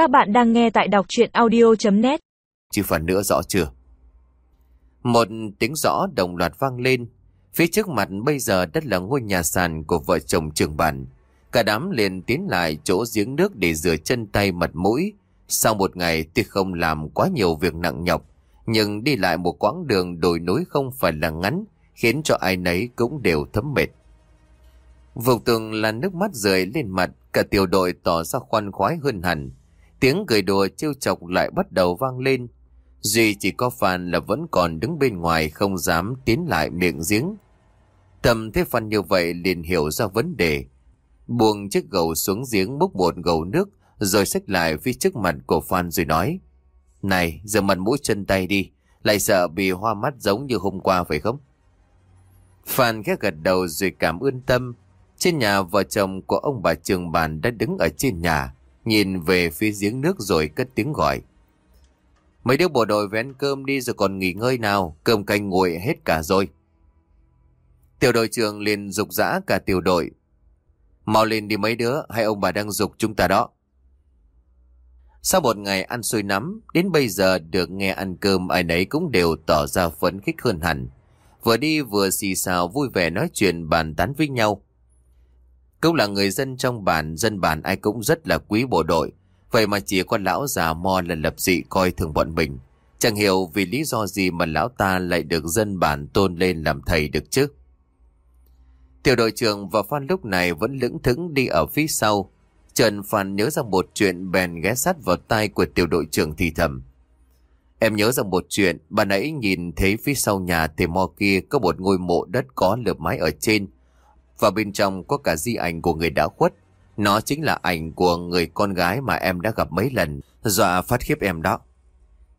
Các bạn đang nghe tại đọc chuyện audio.net chỉ phần nữa rõ chưa? Một tiếng rõ đồng loạt vang lên. Phía trước mặt bây giờ đất là ngôi nhà sàn của vợ chồng trường bản. Cả đám liền tiến lại chỗ giếng nước để rửa chân tay mặt mũi. Sau một ngày tuy không làm quá nhiều việc nặng nhọc, nhưng đi lại một quãng đường đồi núi không phải là ngắn, khiến cho ai nấy cũng đều thấm mệt. Vùng tường là nước mắt rơi lên mặt, cả tiểu đội tỏ ra khoan khoái hơn hẳn. Tiếng cười đùa trêu chọc lại bắt đầu vang lên. Duy chỉ có Phan là vẫn còn đứng bên ngoài không dám tiến lại miệng giếng. Tầm thấy Phan như vậy liền hiểu ra vấn đề. Buông chiếc gầu xuống giếng bốc bột gầu nước rồi xách lại phía trước mặt của Phan rồi nói. Này, giờ mặt mũi chân tay đi, lại sợ bị hoa mắt giống như hôm qua phải không? Phan ghé gật đầu rồi cảm ơn tâm. Trên nhà vợ chồng của ông bà Trường Bàn đã đứng ở trên nhà, nhìn về phía giếng nước rồi cất tiếng gọi. Mấy đứa bộ đội vén cơm đi rồi còn nghỉ ngơi nào, cơm canh nguội hết cả rồi. Tiểu đội trưởng liền dục dã cả tiểu đội. Mau lên đi mấy đứa, hay ông bà đang dục chúng ta đó. Sau một ngày ăn xôi nắm, đến bây giờ được nghe ăn cơm ai nấy cũng đều tỏ ra phấn khích hơn hẳn. Vừa đi vừa xì xào vui vẻ nói chuyện bàn tán với nhau. Cũng là người dân trong bản, dân bản ai cũng rất là quý bộ đội. Vậy mà chỉ có lão già mo là lập dị coi thường bọn mình. Chẳng hiểu vì lý do gì mà lão ta lại được dân bản tôn lên làm thầy được chứ. Tiểu đội trưởng và Phan lúc này vẫn lững thững đi ở phía sau. Trần Phan nhớ ra một chuyện bèn ghé sát vào tai của tiểu đội trưởng thì thầm. Em nhớ ra một chuyện, bà nãy nhìn thấy phía sau nhà thầy mo kia có một ngôi mộ đất có lợp mái ở trên. Và bên trong có cả di ảnh của người đã khuất. Nó chính là ảnh của người con gái mà em đã gặp mấy lần, dọa phát khiếp em đó.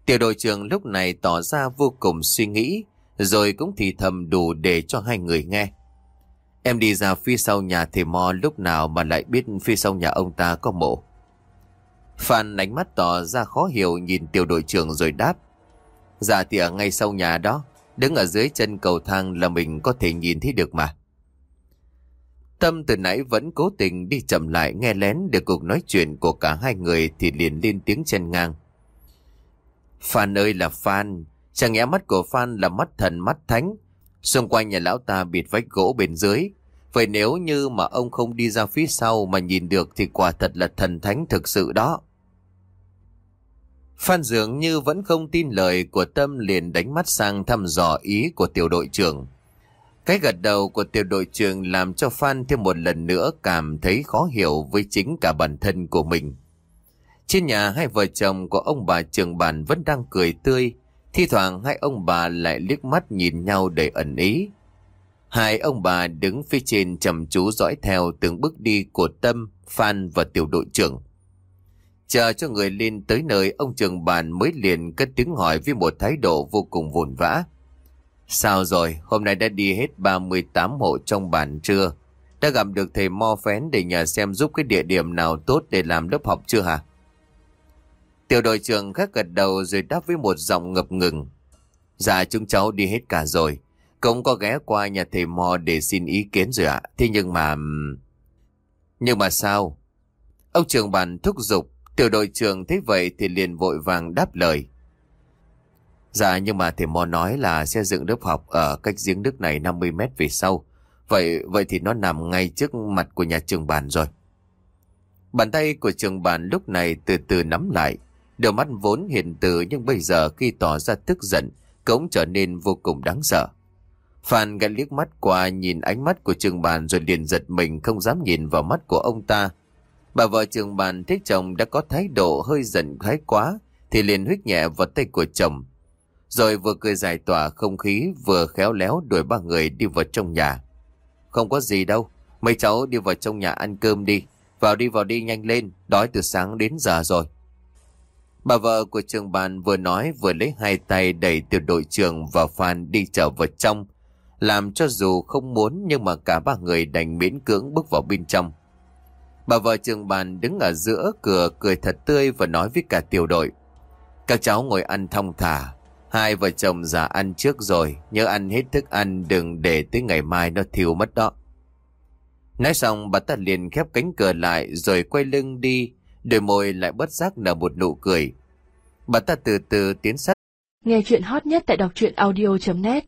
Tiểu đội trưởng lúc này tỏ ra vô cùng suy nghĩ, rồi cũng thì thầm đủ để cho hai người nghe. Em đi ra phía sau nhà thầy Mo lúc nào mà lại biết phía sau nhà ông ta có mộ. Phan ánh mắt tỏ ra khó hiểu nhìn tiểu đội trưởng rồi đáp. Dạ thì ở ngay sau nhà đó, đứng ở dưới chân cầu thang là mình có thể nhìn thấy được mà. Tâm từ nãy vẫn cố tình đi chậm lại nghe lén được cuộc nói chuyện của cả hai người thì liền lên tiếng chân ngang. Phan ơi là Phan, chẳng nhẽ mắt của Phan là mắt thần mắt thánh. Xung quanh nhà lão ta bịt vách gỗ bên dưới. Vậy nếu như mà ông không đi ra phía sau mà nhìn được thì quả thật là thần thánh thực sự đó. Phan dường như vẫn không tin lời của Tâm liền đánh mắt sang thăm dò ý của tiểu đội trưởng. Cái gật đầu của tiểu đội trưởng làm cho Phan thêm một lần nữa cảm thấy khó hiểu với chính cả bản thân của mình. Trên nhà hai vợ chồng của ông bà trường bản vẫn đang cười tươi, thi thoảng hai ông bà lại liếc mắt nhìn nhau để ẩn ý. Hai ông bà đứng phía trên chầm chú dõi theo từng bước đi của Tâm, Phan và tiểu đội trưởng. Chờ cho người lên tới nơi ông trường bàn mới liền cất tiếng hỏi với một thái độ vô cùng vồn vã. Sao rồi, hôm nay đã đi hết 38 hộ trong bản chưa? Đã gặp được thầy Mo Phén để nhờ xem giúp cái địa điểm nào tốt để làm lớp học chưa hả? Tiểu đội trưởng khác gật đầu rồi đáp với một giọng ngập ngừng. Dạ chúng cháu đi hết cả rồi. Cũng có ghé qua nhà thầy Mo để xin ý kiến rồi ạ. Thế nhưng mà... Nhưng mà sao? Ông trường bản thúc giục. Tiểu đội trưởng thấy vậy thì liền vội vàng đáp lời. Dạ nhưng mà thầy Mo nói là sẽ dựng lớp học ở cách giếng nước này 50 mét về sau. Vậy vậy thì nó nằm ngay trước mặt của nhà trường bàn rồi. Bàn tay của trường bàn lúc này từ từ nắm lại. Đôi mắt vốn hiền từ nhưng bây giờ khi tỏ ra tức giận cũng trở nên vô cùng đáng sợ. Phan gã liếc mắt qua nhìn ánh mắt của trường bàn rồi liền giật mình không dám nhìn vào mắt của ông ta. Bà vợ trường bàn thấy chồng đã có thái độ hơi giận thái quá thì liền huyết nhẹ vào tay của chồng. Rồi vừa cười giải tỏa không khí vừa khéo léo đuổi ba người đi vào trong nhà. Không có gì đâu, mấy cháu đi vào trong nhà ăn cơm đi. Vào đi vào đi nhanh lên, đói từ sáng đến giờ rồi. Bà vợ của trường bàn vừa nói vừa lấy hai tay đẩy tiểu đội trưởng và Phan đi trở vào trong, làm cho dù không muốn nhưng mà cả ba người đành miễn cưỡng bước vào bên trong. Bà vợ trường bàn đứng ở giữa cửa cười thật tươi và nói với cả tiểu đội. Các cháu ngồi ăn thong thả, hai vợ chồng già ăn trước rồi, nhớ ăn hết thức ăn đừng để tới ngày mai nó thiêu mất đó. Nói xong bà ta liền khép cánh cửa lại rồi quay lưng đi, Đôi môi lại bất giác nở một nụ cười. Bà ta từ từ tiến sát. Nghe chuyện hot nhất tại đọc truyện audio.net